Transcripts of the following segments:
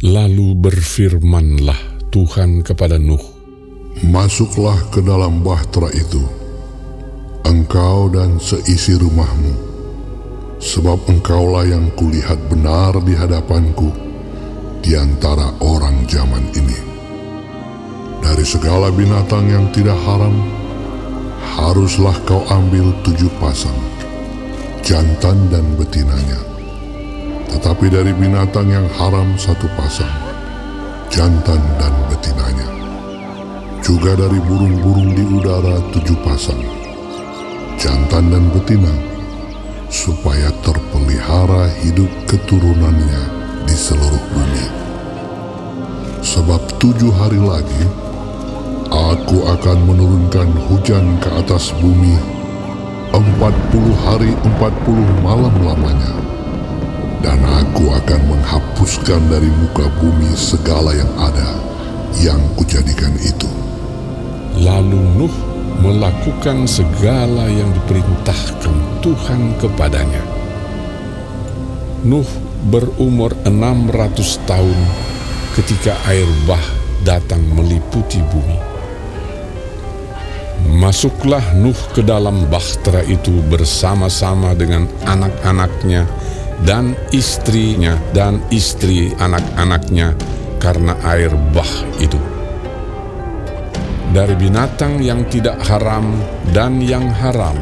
Lalu berfirmanlah Tuhan kepada Nuh, Masuklah ke dalam bahtera itu, engkau dan seisi rumahmu, sebab engkaulah yang kulihat benar di hadapanku di antara orang zaman ini. Dari segala binatang yang tidak haram, haruslah kau ambil tujuh pasang, jantan dan betinanya. Tetapi dari binatang yang haram satu pasang, jantan dan betinanya. Juga dari burung-burung di udara tujuh pasang, jantan dan betina, supaya terpelihara hidup keturunannya di seluruh bumi. Sebab tujuh hari lagi, aku akan menurunkan hujan ke atas bumi empat puluh hari empat puluh malam lamanya dan aku akan menghapuskan dari muka bumi segala yang ada yang kujadikan itu. Lalu Nuh melakukan segala yang diperintahkan Tuhan kepadanya. Nuh berumur 600 tahun ketika air bah datang meliputi bumi. Masuklah Nuh ke dalam bahtera itu bersama-sama dengan anak-anaknya dan istrinya dan istri anak-anaknya karena air bah itu. Dari binatang yang tidak haram dan yang haram,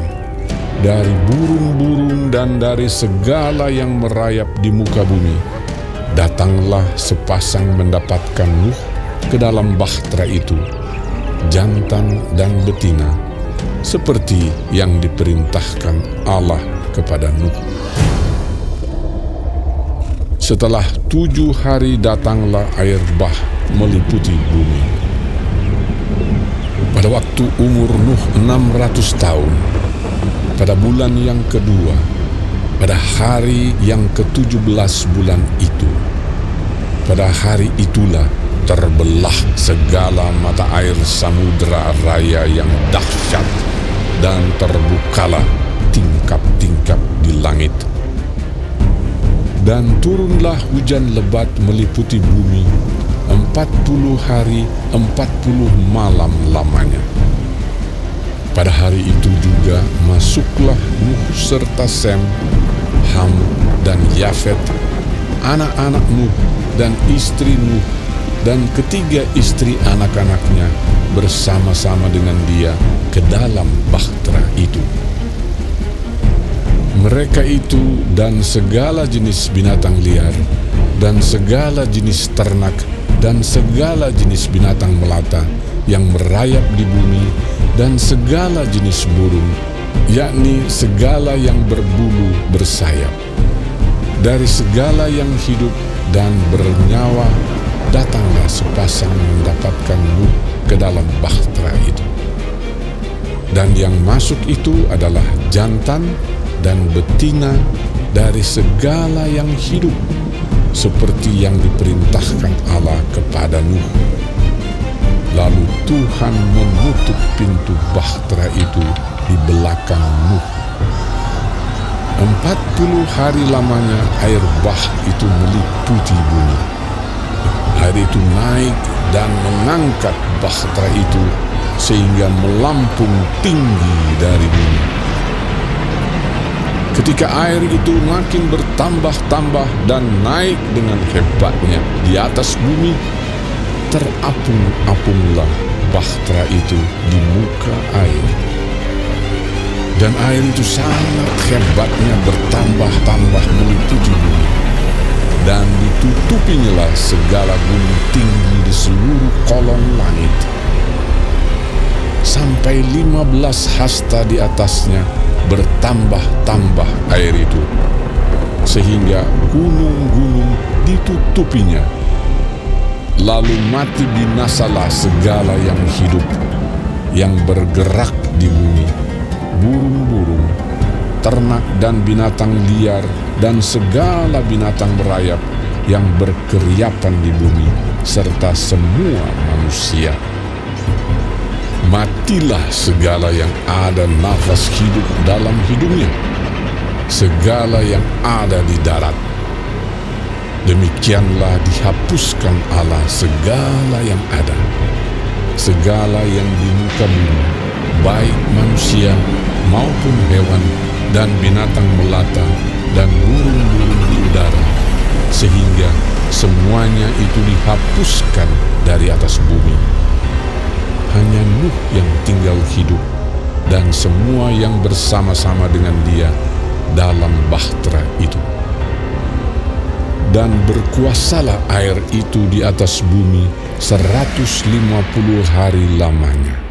dari burung-burung dan dari segala yang merayap di muka bumi, datanglah sepasang mendapatkan Nuh ke dalam bahtera itu, jantan dan betina, seperti yang diperintahkan Allah kepada Nuh. Setelah tujuh hari datanglah air bah meliputi bumi. Pada waktu umur Nuh 600 tahun, pada bulan yang kedua, pada hari yang ke-17 bulan itu, pada hari itulah terbelah segala mata air samudera raya yang dahsyat dan terbukalah tingkap-tingkap di langit dan turunlah hujan lebat meliputi bumi empat puluh hari empat puluh malam lamanya. Pada hari itu juga masuklah Nuh serta Sem, Ham, dan Yafet, anak-anak Nuh dan istri Nuh, dan ketiga istri anak-anaknya bersama-sama dengan dia ke dalam bahtera itu. Mereka itu dan segala jenis binatang liar, dan segala jenis ternak, dan segala jenis binatang melata yang merayap di bumi, dan segala jenis burung, yakni segala yang berbulu bersayap. Dari segala yang hidup dan bernyawa, datanglah sepasang mendapatkan Nuh ke dalam bahtera itu. Dan yang masuk itu adalah jantan dan betina dari segala yang hidup seperti yang diperintahkan Allah kepada Nuh. Lalu Tuhan menutup pintu bahtera itu di belakang Nuh. Empat puluh hari lamanya air bah itu meliputi bumi. Air itu naik dan mengangkat bahtera itu sehingga melampung tinggi dari bumi. Ketika air itu makin bertambah-tambah dan naik dengan hebatnya di atas bumi, terapung-apunglah bahtera itu di muka air. Dan air itu sangat hebatnya bertambah-tambah meliputi bumi. Dan ditutupinya segala gunung tinggi di seluruh kolong langit. Sampai lima belas hasta di atasnya bertambah-tambah air itu, sehingga gunung-gunung ditutupinya. Lalu mati binasalah segala yang hidup, yang bergerak di bumi, burung-burung, ternak dan binatang liar, dan segala binatang berayap yang berkeriapan di bumi, serta semua manusia matilah segala yang ada nafas hidup dalam hidupnya, segala yang ada di darat. Demikianlah dihapuskan Allah segala yang ada, segala yang di muka bumi, baik manusia maupun hewan dan binatang melata dan burung-burung di udara, sehingga semuanya itu dihapuskan dari atas bumi. Hanya Nuh yang tinggal hidup dan semua yang bersama-sama dengan dia dalam bahtera itu. Dan berkuasalah air itu di atas bumi 150 hari lamanya.